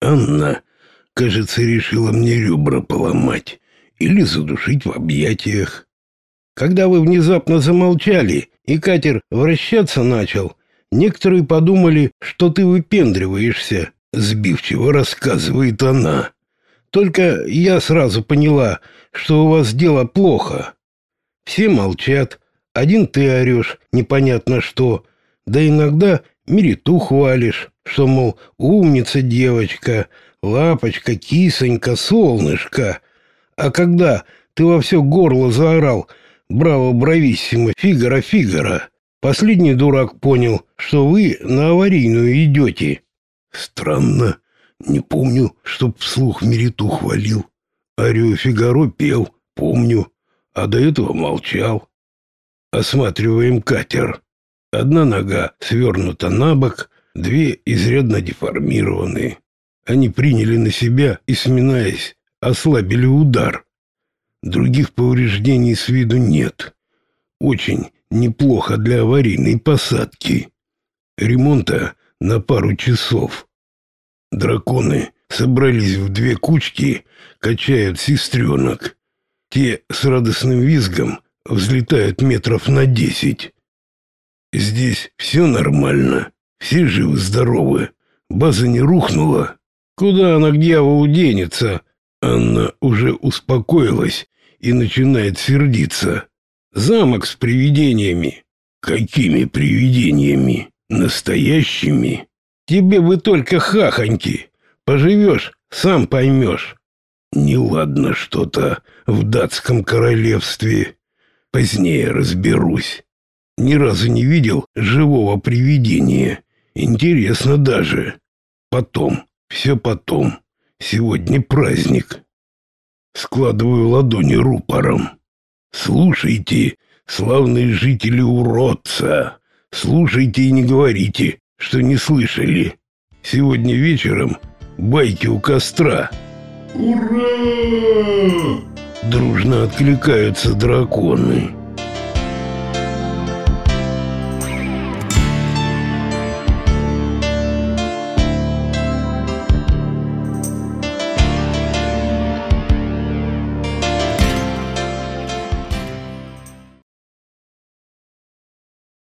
Анна, кажется, решила мне ребра поломать или задушить в объятиях. Когда вы внезапно замолчали, и катер вращаться начал, некоторые подумали, что ты выпендриваешься, сбивчиво рассказывает она. Только я сразу поняла, что у вас дело плохо. Все молчат, один ты орешь, непонятно что, да иногда Мериту хвалишь, что, мол, умница девочка, лапочка, кисонька, солнышко. А когда ты во все горло заорал «Браво, брависсимо, Фигаро, Фигаро!» Последний дурак понял, что вы на аварийную идете. Странно, не помню, чтоб вслух Мериту хвалил. Арио Фигаро пел, помню, а до этого молчал. Осматриваем катер. Одна нога свернута на бок, две изрядно деформированы. Они приняли на себя и, сминаясь, ослабили удар. Других повреждений с виду нет. Очень неплохо для аварийной посадки. Ремонта на пару часов. Драконы собрались в две кучки, качают сестренок. Те с радостным визгом взлетают метров на десять. Здесь все нормально, все живы-здоровы. База не рухнула. Куда она к дьяволу денется? Анна уже успокоилась и начинает сердиться. Замок с привидениями. Какими привидениями? Настоящими? Тебе бы только хахоньки. Поживешь, сам поймешь. Неладно что-то в датском королевстве. Позднее разберусь. Ни разу не видел живого привидения. Интересно даже. Потом, все потом. Сегодня праздник. Складываю ладони рупором. Слушайте, славные жители уродца, слушайте и не говорите, что не слышали. Сегодня вечером байки у костра. Ура! Дружно откликаются драконы.